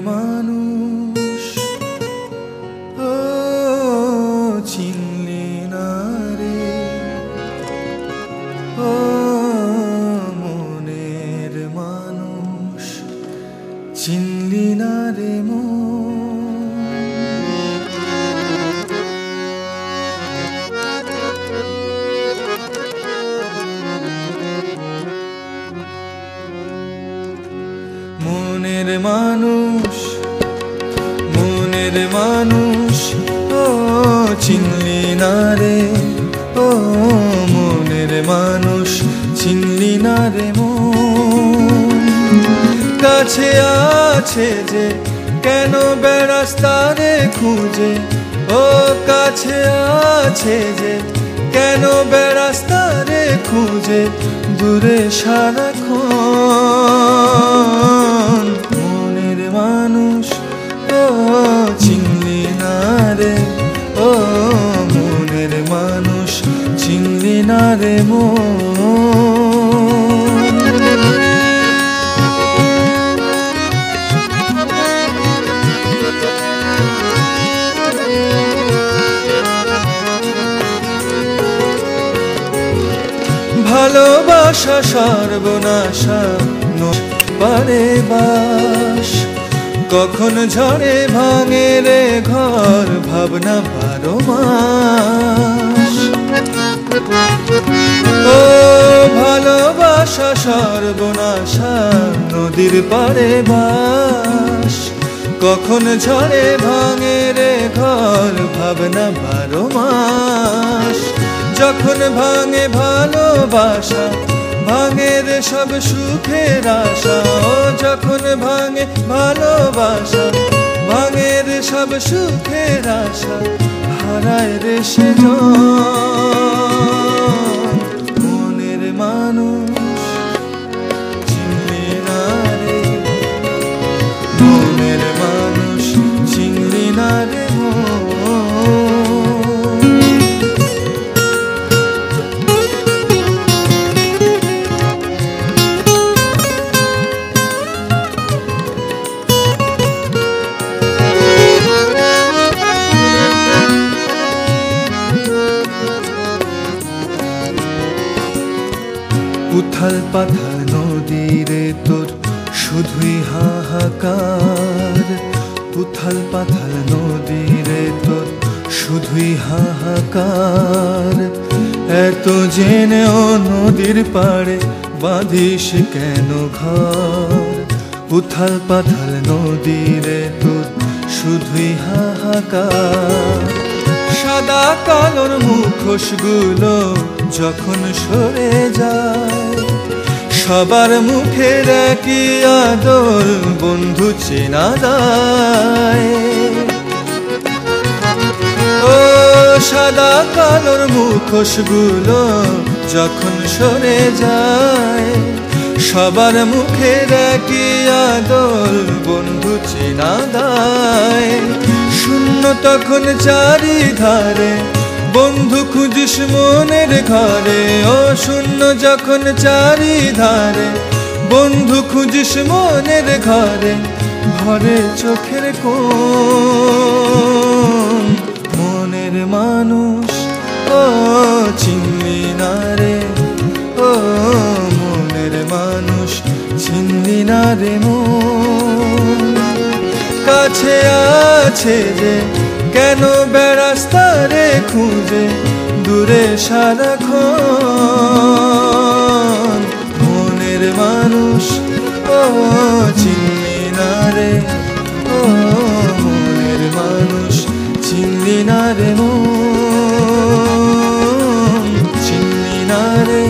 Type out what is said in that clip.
মানুষ। ও চিনলি না রে। ও মনের মানুষ চিনলি না রে মন। মনের মানুষ মনের মানুষ, ও চিনলি না রে, ও মনের মানুষ, চিনলি না রে কাছে আছে যে, কেন বেড়াস তারে খুঁজে? ও কাছে আছে যে, কেন বেড়াস তারে খুঁজে? দূরে সারাক্ষণ মানুষ চিনলি না রে মন। ভালোবাসা সর্বনাশা পারে বাস। কখন ঝড়ে ভাঙে রে ঘর, ভাবনা বারো মাস। ও ভালোবাসা সর্বনাশা, নদীর পারে বাস। কখন ঝড়ে ভাঙে রে ঘর, ভাবনা বারো মাস। যখন ভাঙে ভালোবাসা, ভাঙে রে সব সুখের আশা। যখন ভাঙে ভালোবাসা সব সুখের আশা হারায় রে সে মনের মানুষ উথাল পাথাল নদীরে তোর, শুধুই হাহাকার। উথাল পাথাল নদীরে তোর, শুধুই হাহাকার। এত জেনেও নদীর পাড়ে বাঁধিস কেন ঘর? উথাল পাথাল নদীরে তোর, শুধুই হাহাকার। সাদা কালোর মুখোশগুলো যখন সরে যায়, সবার মুখের একই আদর বন্ধু চেনা দায় ও সাদা কালোর মুখোশগুলো যখন সরে যায়, সবার মুখের একই আদর বন্ধু চেনা দায় তখন চারিধারে বন্ধু খুঁজিস মনের ঘরে ও শূন্য যখন চারিধারে বন্ধু খুঁজিস মনের ঘরে ভরে চোখের কোন মনের মানুষ, ও চিনলি না রে ও মনের মানুষ চিনলি না রে মন। কাছে আছে যে, কেন বেড়াস তারে খুঁজে দূরে সারাক্ষণ? মনের মানুষ, ও চিনলি না রে, ও মনের মানুষ, চিনলি না রে মন না রে।